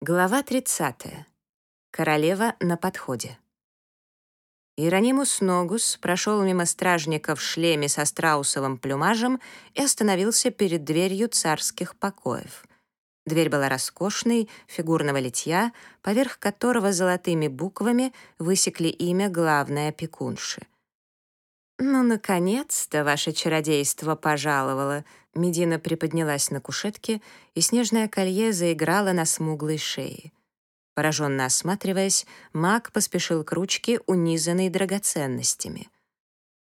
Глава 30. Королева на подходе. Иеронимус Ногус прошел мимо стражника в шлеме со страусовым плюмажем и остановился перед дверью царских покоев. Дверь была роскошной, фигурного литья, поверх которого золотыми буквами высекли имя главной опекунши. «Ну, наконец-то ваше чародейство пожаловало!» Медина приподнялась на кушетке, и снежное колье заиграло на смуглой шее. Пораженно осматриваясь, маг поспешил к ручке, унизанной драгоценностями.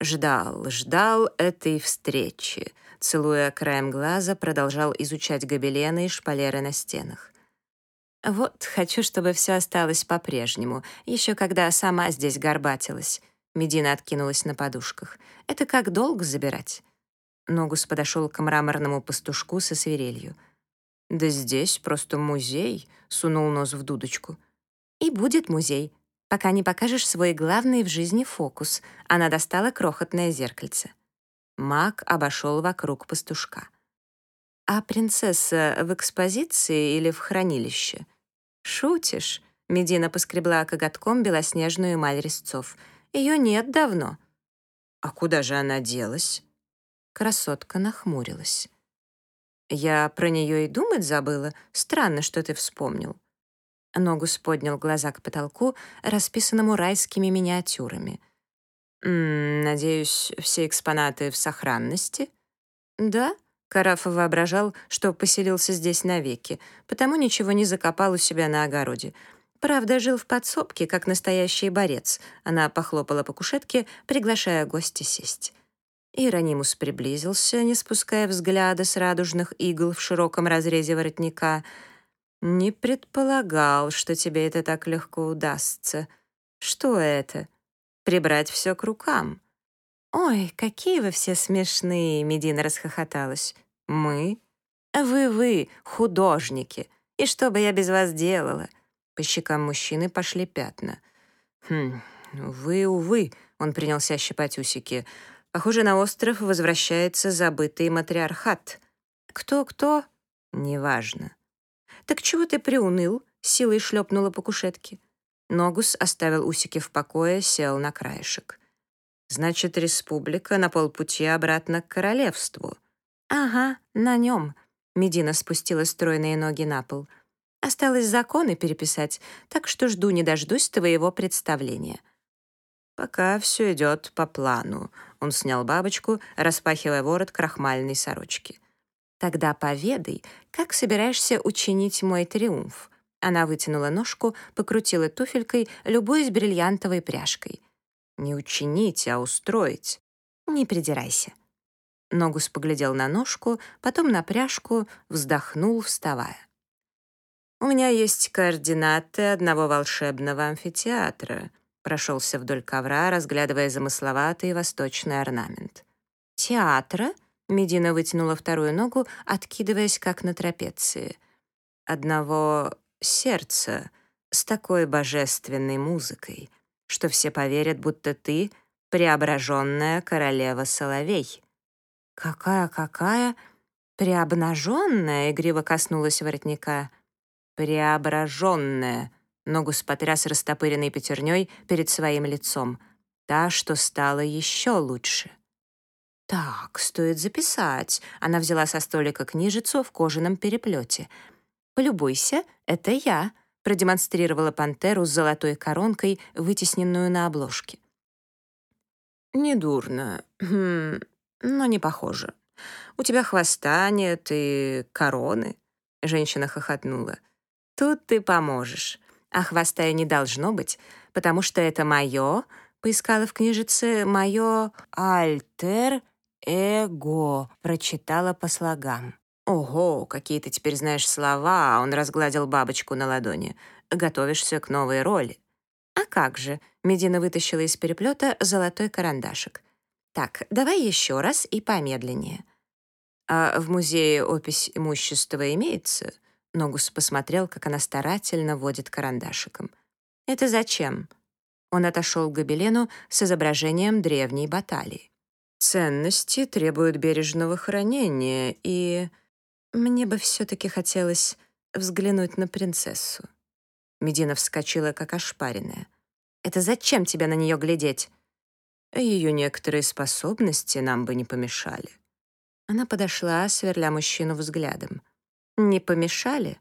Ждал, ждал этой встречи. Целуя краем глаза, продолжал изучать гобелены и шпалеры на стенах. «Вот, хочу, чтобы все осталось по-прежнему, еще когда сама здесь горбатилась». Медина откинулась на подушках. «Это как долг забирать?» Ногус подошел к мраморному пастушку со свирелью. «Да здесь просто музей», — сунул нос в дудочку. «И будет музей, пока не покажешь свой главный в жизни фокус». Она достала крохотное зеркальце. Маг обошел вокруг пастушка. «А принцесса в экспозиции или в хранилище?» «Шутишь?» — Медина поскребла коготком белоснежную эмаль резцов. «Ее нет давно». «А куда же она делась?» Красотка нахмурилась. «Я про нее и думать забыла. Странно, что ты вспомнил». Ногус поднял глаза к потолку, расписанному райскими миниатюрами. «М -м, «Надеюсь, все экспонаты в сохранности?» «Да?» Карафа воображал, что поселился здесь навеки, потому ничего не закопал у себя на огороде. Правда, жил в подсобке, как настоящий борец. Она похлопала по кушетке, приглашая гостя сесть. Иеронимус приблизился, не спуская взгляда с радужных игл в широком разрезе воротника. «Не предполагал, что тебе это так легко удастся. Что это? Прибрать все к рукам?» «Ой, какие вы все смешные!» — Медина расхохоталась. «Мы? Вы-вы, художники! И что бы я без вас делала?» По щекам мужчины пошли пятна. «Хм, вы, увы», — он принялся щипать усики, — Похоже, на остров возвращается забытый матриархат. Кто-кто? Неважно. «Так чего ты приуныл?» — силой шлепнула по кушетке. Ногус оставил усики в покое, сел на краешек. «Значит, республика на полпути обратно к королевству». «Ага, на нем», — Медина спустила стройные ноги на пол. «Осталось законы переписать, так что жду не дождусь твоего представления». «Пока все идет по плану», — он снял бабочку, распахивая ворот крахмальной сорочки. «Тогда поведай, как собираешься учинить мой триумф?» Она вытянула ножку, покрутила туфелькой, любуясь бриллиантовой пряжкой. «Не учинить, а устроить. Не придирайся». Ногус поглядел на ножку, потом на пряжку, вздохнул, вставая. «У меня есть координаты одного волшебного амфитеатра прошелся вдоль ковра, разглядывая замысловатый восточный орнамент. «Театра?» — Медина вытянула вторую ногу, откидываясь, как на трапеции. «Одного сердца с такой божественной музыкой, что все поверят, будто ты — преображенная королева Соловей». «Какая-какая? Преобнаженная?» — игриво коснулась воротника. «Преображенная», Ногус потряс растопыренной пятерней перед своим лицом. Та, что стала еще лучше. «Так, стоит записать». Она взяла со столика книжицу в кожаном переплете. «Полюбуйся, это я», — продемонстрировала пантеру с золотой коронкой, вытесненную на обложке. «Недурно, хм, но не похоже. У тебя хвоста нет и короны», — женщина хохотнула. «Тут ты поможешь а хвоста и не должно быть, потому что это мое, поискала в книжице, мое альтер-эго, прочитала по слогам. «Ого, какие ты теперь знаешь слова!» Он разгладил бабочку на ладони. «Готовишься к новой роли». «А как же?» Медина вытащила из переплета золотой карандашик. «Так, давай еще раз и помедленнее». «А в музее опись имущества имеется?» Ногус посмотрел, как она старательно водит карандашиком. «Это зачем?» Он отошел к гобелену с изображением древней баталии. «Ценности требуют бережного хранения, и...» «Мне бы все-таки хотелось взглянуть на принцессу. Медина вскочила, как ошпаренная. «Это зачем тебе на нее глядеть?» «Ее некоторые способности нам бы не помешали». Она подошла, сверля мужчину взглядом. «Не помешали?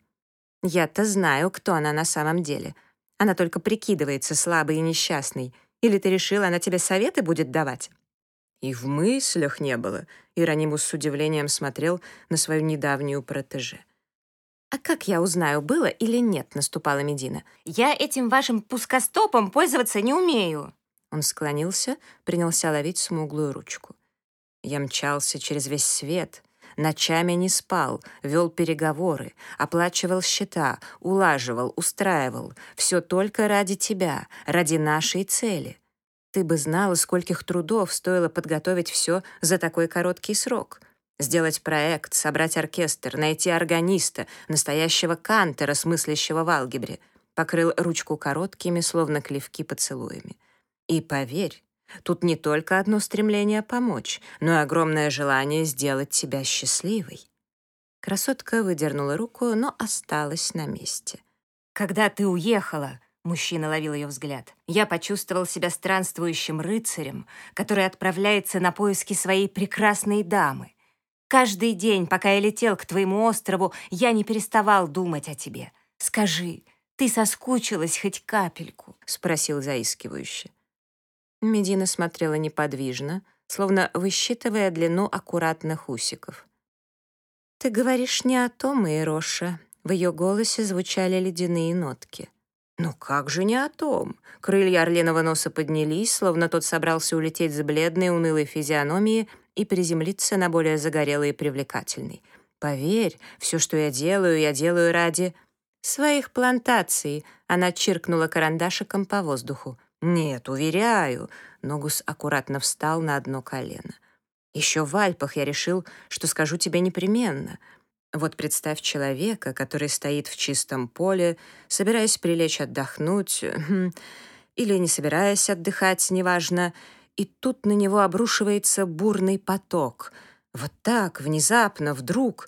Я-то знаю, кто она на самом деле. Она только прикидывается слабой и несчастной. Или ты решила, она тебе советы будет давать?» И в мыслях не было. Иронимус с удивлением смотрел на свою недавнюю протеже. «А как я узнаю, было или нет?» — наступала Медина. «Я этим вашим пускостопом пользоваться не умею!» Он склонился, принялся ловить смуглую ручку. Я мчался через весь свет, ночами не спал, вел переговоры, оплачивал счета, улаживал, устраивал. Все только ради тебя, ради нашей цели. Ты бы знала, скольких трудов стоило подготовить все за такой короткий срок. Сделать проект, собрать оркестр, найти органиста, настоящего кантера, смыслящего в алгебре. Покрыл ручку короткими, словно клевки, поцелуями. И поверь, тут не только одно стремление помочь, но и огромное желание сделать тебя счастливой. Красотка выдернула руку, но осталась на месте. «Когда ты уехала», — мужчина ловил ее взгляд, «я почувствовал себя странствующим рыцарем, который отправляется на поиски своей прекрасной дамы. Каждый день, пока я летел к твоему острову, я не переставал думать о тебе. Скажи, ты соскучилась хоть капельку?» — спросил заискивающе. Медина смотрела неподвижно, словно высчитывая длину аккуратных усиков. «Ты говоришь не о том, Иероша». В ее голосе звучали ледяные нотки. «Ну как же не о том?» Крылья орлиного носа поднялись, словно тот собрался улететь с бледной, унылой физиономии и приземлиться на более загорелый и привлекательный. «Поверь, все, что я делаю, я делаю ради...» «Своих плантаций», — она чиркнула карандашиком по воздуху. «Нет, уверяю». Ногус аккуратно встал на одно колено. «Еще в Альпах я решил, что скажу тебе непременно. Вот представь человека, который стоит в чистом поле, собираясь прилечь отдохнуть, хм, или не собираясь отдыхать, неважно, и тут на него обрушивается бурный поток. Вот так, внезапно, вдруг,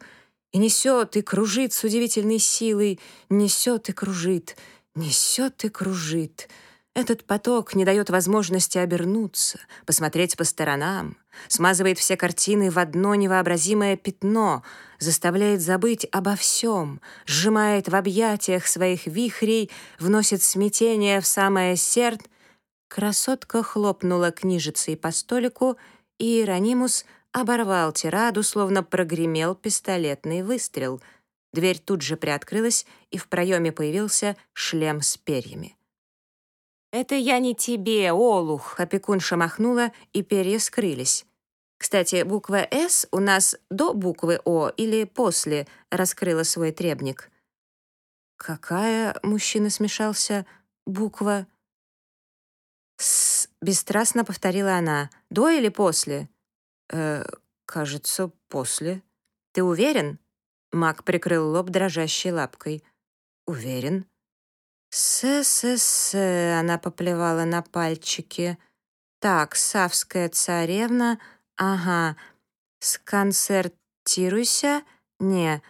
и несет, и кружит с удивительной силой, несет и кружит, несет и кружит — этот поток не дает возможности обернуться, посмотреть по сторонам, смазывает все картины в одно невообразимое пятно, заставляет забыть обо всем, сжимает в объятиях своих вихрей, вносит смятение в самое сердце. Красотка хлопнула книжицей по столику, и Иеронимус оборвал тираду, словно прогремел пистолетный выстрел. Дверь тут же приоткрылась, и в проеме появился шлем с перьями. «Это я не тебе, Олух!» — опекунша махнула, и перья скрылись. «Кстати, буква «С» у нас до буквы «О» или после?» — раскрыла свой требник. «Какая?» — мужчина смешался. «Буква...» «С...» — бесстрастно повторила она. «До или после?» «Э, кажется, после». «Ты уверен?» Мак прикрыл лоб дрожащей лапкой. «Уверен». «С-с-с», она поплевала на пальчики. «Так, Савская царевна, ага, сконцертируйся, не,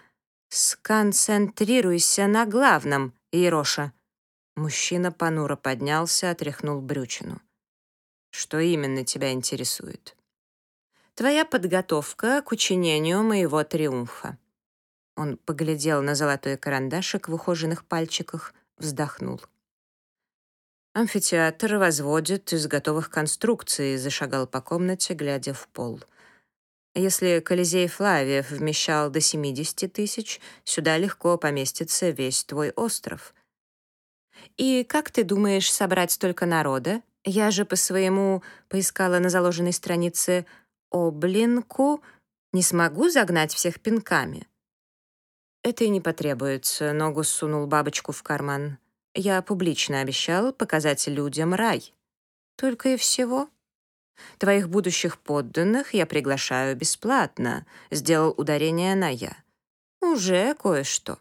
сконцентрируйся на главном, Ероша». Мужчина понуро поднялся, отряхнул брючину. «Что именно тебя интересует?» «Твоя подготовка к учинению моего триумфа». Он поглядел на золотой карандашик в ухоженных пальчиках, вздохнул. Амфитеатр возводят из готовых конструкций, зашагал по комнате, глядя в пол. Если Колизей Флавиев вмещал до 70 тысяч, сюда легко поместится весь твой остров. И как ты думаешь собрать столько народа? Я же по своему поискала на заложенной странице «Облинку», не смогу загнать всех пинками. Это и не потребуется, ногу сунул бабочку в карман. Я публично обещал показать людям рай. Только и всего. Твоих будущих подданных я приглашаю бесплатно, сделал ударение на «я». Уже кое-что.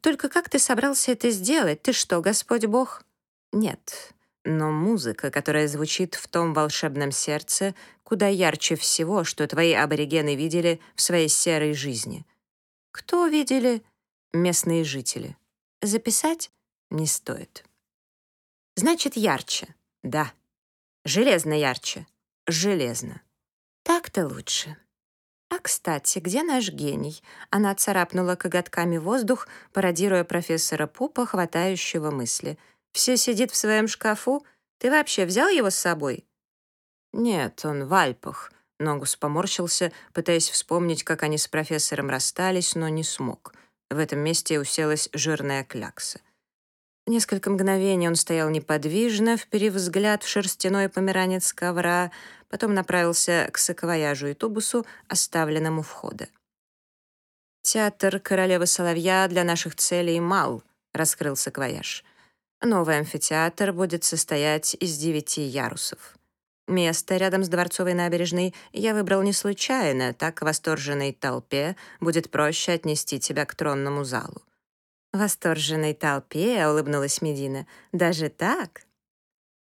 Только как ты собрался это сделать? Ты что, Господь Бог? Нет, но музыка, которая звучит в том волшебном сердце, куда ярче всего, что твои аборигены видели в своей серой жизни — «Кто видели?» местные жители. Записать? Не стоит. Значит, ярче. Да. Железно ярче. Железно. Так-то лучше. А, кстати, где наш гений? Она царапнула коготками воздух, пародируя профессора Пупа, хватающего мысли. Все сидит в своем шкафу? Ты вообще взял его с собой? Нет, он в Альпах. Ногус поморщился, пытаясь вспомнить, как они с профессором расстались, но не смог. В этом месте уселась жирная клякса. Несколько мгновений он стоял неподвижно, вперив взгляд в шерстяной померанец ковра, потом направился к саквояжу и тубусу, оставленному входа. «Театр королевы Соловья для наших целей мал», — раскрыл саквояж. «Новый амфитеатр будет состоять из девяти ярусов». Место рядом с Дворцовой набережной я выбрал не случайно, так восторженной толпе будет проще отнести тебя к тронному залу. «Восторженной толпе», — улыбнулась Медина, — «даже так?»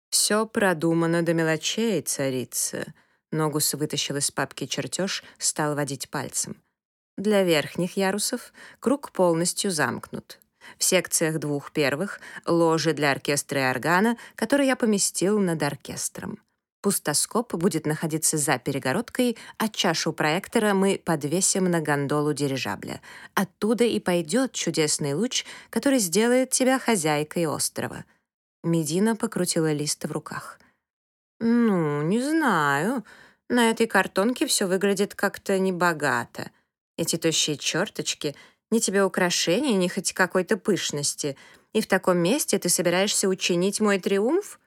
«Все продумано до мелочей, царица». Ногус вытащил из папки чертеж, стал водить пальцем. Для верхних ярусов круг полностью замкнут. В секциях двух первых — ложи для оркестра и органа, которые я поместил над оркестром. Пустоскоп будет находиться за перегородкой, а чашу проектора мы подвесим на гондолу дирижабля. Оттуда и пойдет чудесный луч, который сделает тебя хозяйкой острова. Медина покрутила лист в руках. «Ну, не знаю. На этой картонке все выглядит как-то небогато. Эти тощие черточки, ни тебе украшения, ни хоть какой-то пышности. И в таком месте ты собираешься учинить мой триумф?»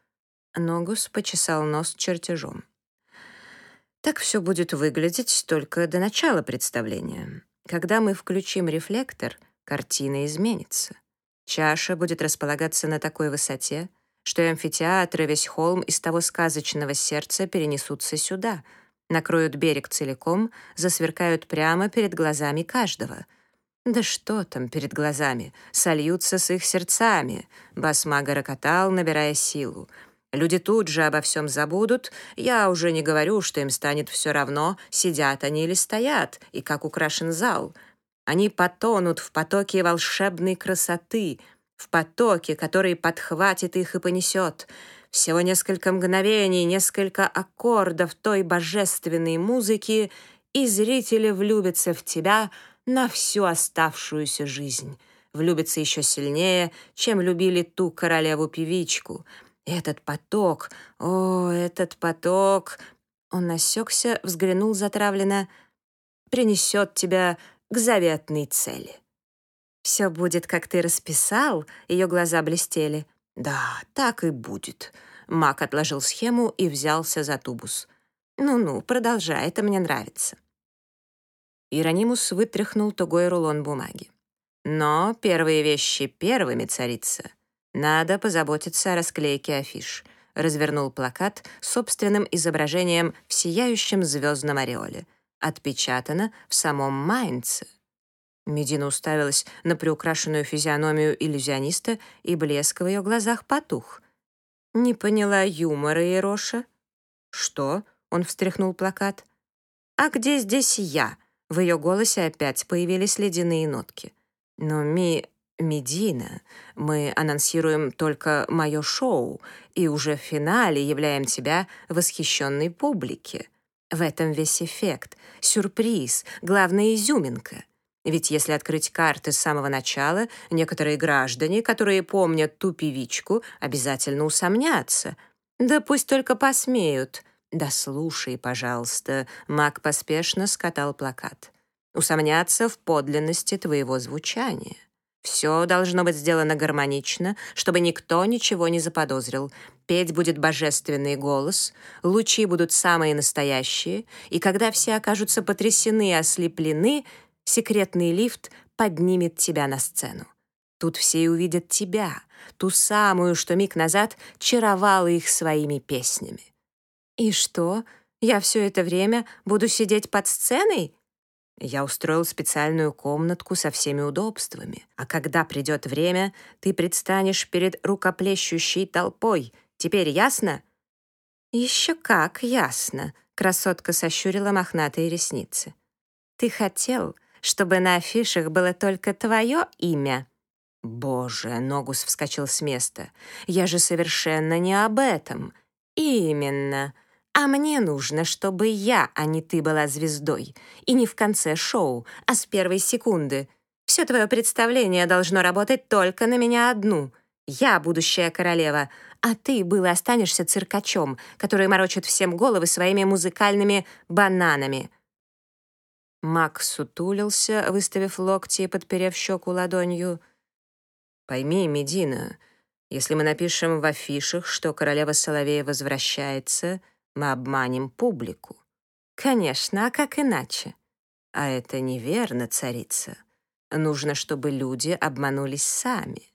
Ногус почесал нос чертежом. Так все будет выглядеть только до начала представления. Когда мы включим рефлектор, картина изменится. Чаша будет располагаться на такой высоте, что и амфитеатр, и весь холм из того сказочного сердца перенесутся сюда, накроют берег целиком, засверкают прямо перед глазами каждого. Да что там перед глазами, сольются с их сердцами. Басмага рокотал, набирая силу — Люди тут же обо всем забудут. Я уже не говорю, что им станет все равно, сидят они или стоят, и как украшен зал. Они потонут в потоке волшебной красоты, в потоке, который подхватит их и понесет. Всего несколько мгновений, несколько аккордов той божественной музыки, и зрители влюбятся в тебя на всю оставшуюся жизнь. Влюбятся еще сильнее, чем любили ту королеву-певичку — этот поток, о, этот поток... Он насекся, взглянул затравленно. «Принесет тебя к заветной цели». «Все будет, как ты расписал?» Ее глаза блестели. «Да, так и будет». Мак отложил схему и взялся за тубус. «Ну-ну, продолжай, это мне нравится». Иеронимус вытряхнул тугой рулон бумаги. «Но первые вещи первыми, царица. Надо позаботиться о расклейке афиш. Развернул плакат с собственным изображением в сияющем звездном ореоле. Отпечатано в самом Майнце. Медина уставилась на приукрашенную физиономию иллюзиониста, и блеск в ее глазах потух. «Не поняла юмора Ероша?» «Что?» — он встряхнул плакат. «А где здесь я?» В ее голосе опять появились ледяные нотки. «Но Ми... Медина, мы анонсируем только мое шоу и уже в финале являем тебя восхищенной публике. В этом весь эффект, сюрприз, главная изюминка. Ведь если открыть карты с самого начала, некоторые граждане, которые помнят ту певичку, обязательно усомнятся. Да пусть только посмеют. Да слушай, пожалуйста, Мак поспешно скатал плакат. Усомнятся в подлинности твоего звучания. Все должно быть сделано гармонично, чтобы никто ничего не заподозрил. Петь будет божественный голос, лучи будут самые настоящие, и когда все окажутся потрясены и ослеплены, секретный лифт поднимет тебя на сцену. Тут все и увидят тебя, ту самую, что миг назад чаровала их своими песнями. И что, я все это время буду сидеть под сценой? Я устроил специальную комнатку со всеми удобствами. А когда придет время, ты предстанешь перед рукоплещущей толпой. Теперь ясно?» «Еще как ясно», — красотка сощурила мохнатые ресницы. «Ты хотел, чтобы на афишах было только твое имя». «Боже!» — Ногус вскочил с места. «Я же совершенно не об этом». «Именно. А мне нужно, чтобы я, а не ты, была звездой. И не в конце шоу, а с первой секунды. Все твое представление должно работать только на меня одну. Я будущая королева, а ты был останешься циркачом, который морочит всем головы своими музыкальными бананами». Мак сутулился, выставив локти и подперев щеку ладонью. «Пойми, Медина, если мы напишем в афишах, что королева Соловея возвращается, мы обманем публику». «Конечно, а как иначе?» «А это неверно, царица. Нужно, чтобы люди обманулись сами.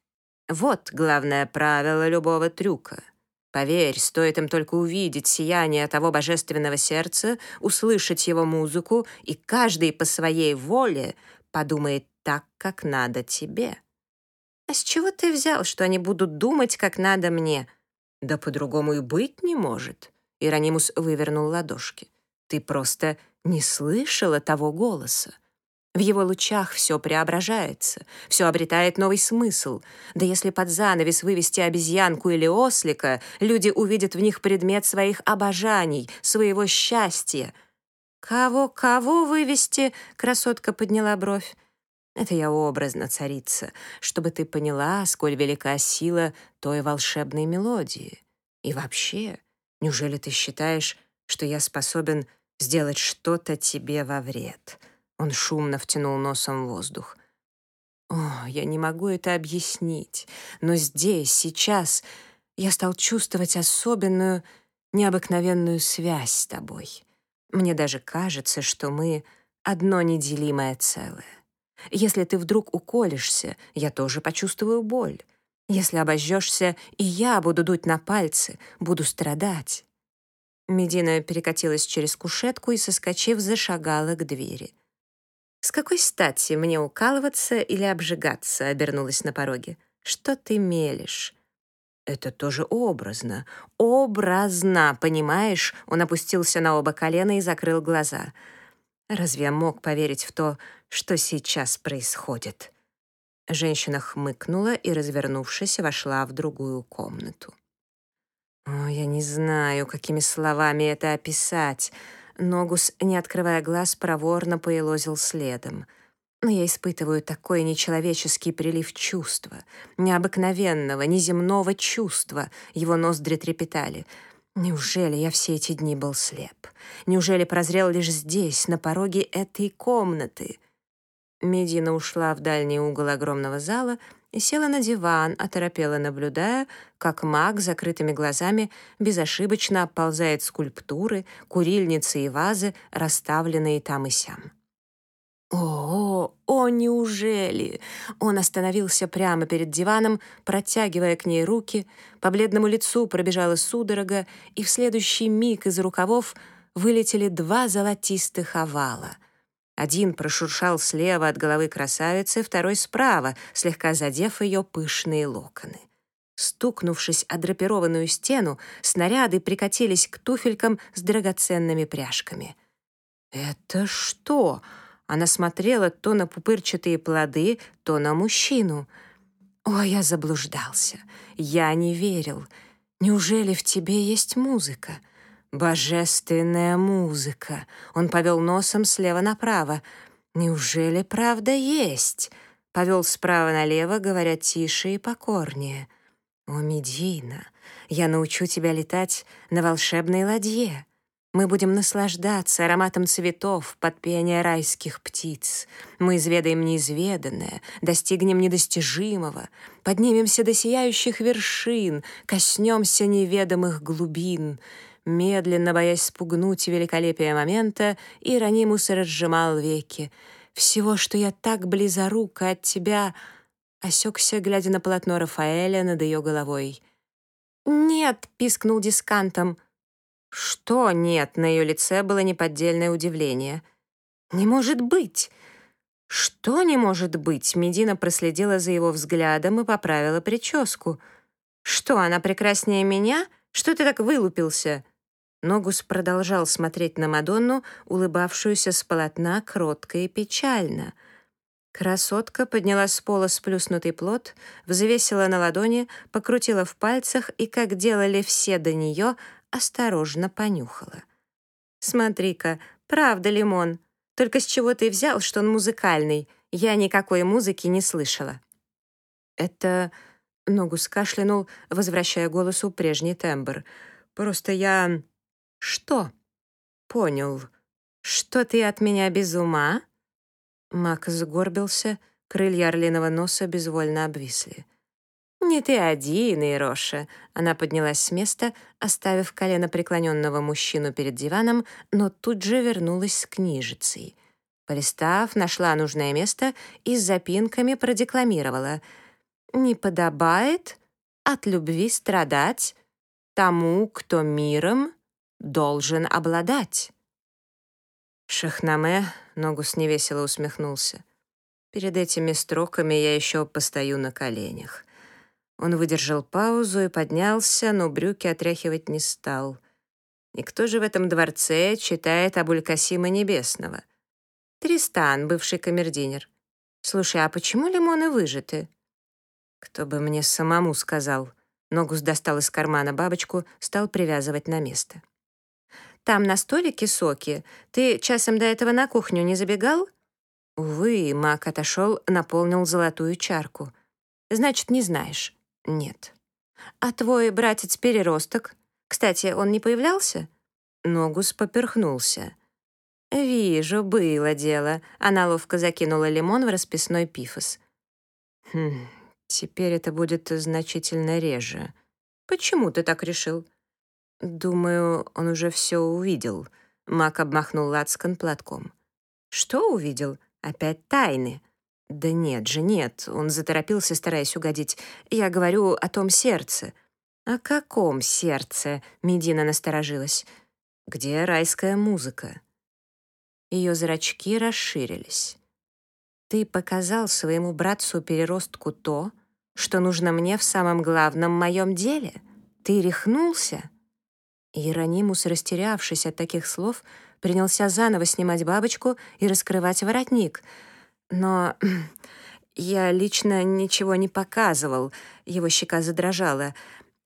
Вот главное правило любого трюка. Поверь, стоит им только увидеть сияние того божественного сердца, услышать его музыку, и каждый по своей воле подумает так, как надо тебе. А с чего ты взял, что они будут думать, как надо мне? Да по-другому и быть не может. Иронимус вывернул ладошки. Ты просто не слышала того голоса. В его лучах все преображается, все обретает новый смысл. Да если под занавес вывести обезьянку или ослика, люди увидят в них предмет своих обожаний, своего счастья. «Кого, кого вывести?» — красотка подняла бровь. «Это я образно, царица, чтобы ты поняла, сколь велика сила той волшебной мелодии. И вообще, неужели ты считаешь, что я способен сделать что-то тебе во вред?» Он шумно втянул носом воздух. «О, я не могу это объяснить, но здесь, сейчас я стал чувствовать особенную, необыкновенную связь с тобой. Мне даже кажется, что мы одно неделимое целое. Если ты вдруг уколешься, я тоже почувствую боль. Если обожжешься, и я буду дуть на пальцы, буду страдать». Медина перекатилась через кушетку и, соскочив, зашагала к двери. «С какой стати мне укалываться или обжигаться?» — обернулась на пороге. «Что ты мелешь?» «Это тоже образно. Образно, понимаешь?» Он опустился на оба колена и закрыл глаза. «Разве я мог поверить в то, что сейчас происходит?» Женщина хмыкнула и, развернувшись, вошла в другую комнату. «О, я не знаю, какими словами это описать», Ногус, не открывая глаз, проворно поелозил следом. Но я испытываю такой нечеловеческий прилив чувства, необыкновенного, неземного чувства. Его ноздри трепетали. Неужели я все эти дни был слеп? Неужели прозрел лишь здесь, на пороге этой комнаты? Медина ушла в дальний угол огромного зала и села на диван, оторопела, наблюдая, как маг закрытыми глазами безошибочно оползает скульптуры, курильницы и вазы, расставленные там и сям. О, о, неужели? Он остановился прямо перед диваном, протягивая к ней руки, по бледному лицу пробежала судорога, и в следующий миг из рукавов вылетели два золотистых овала — один прошуршал слева от головы красавицы, второй справа, слегка задев ее пышные локоны. Стукнувшись о драпированную стену, снаряды прикатились к туфелькам с драгоценными пряжками. «Это что?» Она смотрела то на пупырчатые плоды, то на мужчину. «О, я заблуждался. Я не верил. Неужели в тебе есть музыка?» Божественная музыка. Он повел носом слева направо. Неужели правда есть? Повел справа налево, говоря тише и покорнее. О, Медина, я научу тебя летать на волшебной ладье. Мы будем наслаждаться ароматом цветов под пение райских птиц. Мы изведаем неизведанное, достигнем недостижимого, поднимемся до сияющих вершин, коснемся неведомых глубин — Медленно, боясь спугнуть великолепие момента, Иронимус разжимал веки. «Всего, что я так близорука от тебя...» Осекся, глядя на полотно Рафаэля над ее головой. «Нет!» — пискнул дискантом. «Что нет?» — на ее лице было неподдельное удивление. «Не может быть!» «Что не может быть?» Медина проследила за его взглядом и поправила прическу. «Что, она прекраснее меня? Что ты так вылупился?» Ногус продолжал смотреть на Мадонну, улыбавшуюся с полотна кротко и печально. Красотка подняла с пола сплюснутый плод, взвесила на ладони, покрутила в пальцах и, как делали все до нее, осторожно понюхала. «Смотри-ка, правда лимон. Только с чего ты взял, что он музыкальный? Я никакой музыки не слышала». «Это...» — Ногус кашлянул, возвращая голосу прежний тембр. «Просто я...» «Что?» «Понял. Что ты от меня без ума?» Мак сгорбился, крылья орлиного носа безвольно обвисли. «Не ты один, Ироша!» Она поднялась с места, оставив колено преклоненного мужчину перед диваном, но тут же вернулась с книжицей. Полистав, нашла нужное место и с запинками продекламировала. «Не подобает от любви страдать тому, кто миром должен обладать. Шахнаме Ногус невесело усмехнулся. Перед этими строками я еще постою на коленях. Он выдержал паузу и поднялся, но брюки отряхивать не стал. Никто же в этом дворце читает Абулькасима Небесного. Тристан, бывший камердинер. Слушай, а почему лимоны выжаты? Кто бы мне самому сказал. Ногус достал из кармана бабочку, стал привязывать на место. Там на столике соки. Ты часом до этого на кухню не забегал?» Увы, Мак отошел, наполнил золотую чарку. «Значит, не знаешь?» «Нет». «А твой братец-переросток? Кстати, он не появлялся?» Ногус поперхнулся. «Вижу, было дело». Она ловко закинула лимон в расписной пифос. «Хм, теперь это будет значительно реже». «Почему ты так решил?» «Думаю, он уже все увидел». Мак обмахнул лацкан платком. «Что увидел? Опять тайны?» «Да нет же, нет». Он заторопился, стараясь угодить. «Я говорю о том сердце». «О каком сердце?» Медина насторожилась. «Где райская музыка?» Ее зрачки расширились. «Ты показал своему братцу-переростку то, что нужно мне в самом главном моем деле? Ты рехнулся?» Иеронимус, растерявшись от таких слов, принялся заново снимать бабочку и раскрывать воротник. Но я лично ничего не показывал, его щека задрожала.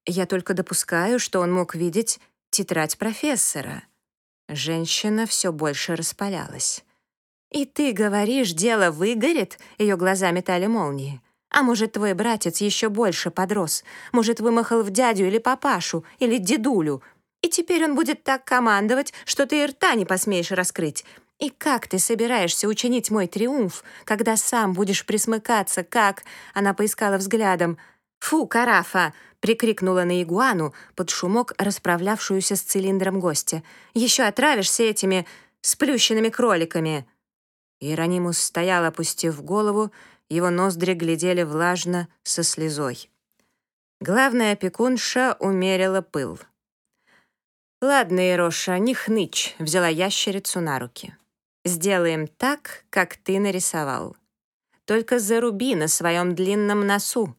Я только допускаю, что он мог видеть тетрадь профессора. Женщина все больше распалялась. «И ты говоришь, дело выгорит?» Ее глаза метали молнии. «А может, твой братец еще больше подрос? Может, вымахал в дядю или папашу, или дедулю? И теперь он будет так командовать, что ты и рта не посмеешь раскрыть. И как ты собираешься учинить мой триумф, когда сам будешь присмыкаться, как...» Она поискала взглядом. «Фу, карафа!» — прикрикнула на игуану под шумок, расправлявшуюся с цилиндром гостя. «Еще отравишься этими сплющенными кроликами!» Иеронимус стоял, опустив голову, его ноздри глядели влажно со слезой. Главная опекунша умерила пыл. «Ладно, Ироша, не хнычь», — взяла ящерицу на руки. «Сделаем так, как ты нарисовал. Только заруби на своем длинном носу.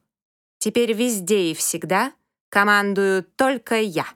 Теперь везде и всегда командую только я».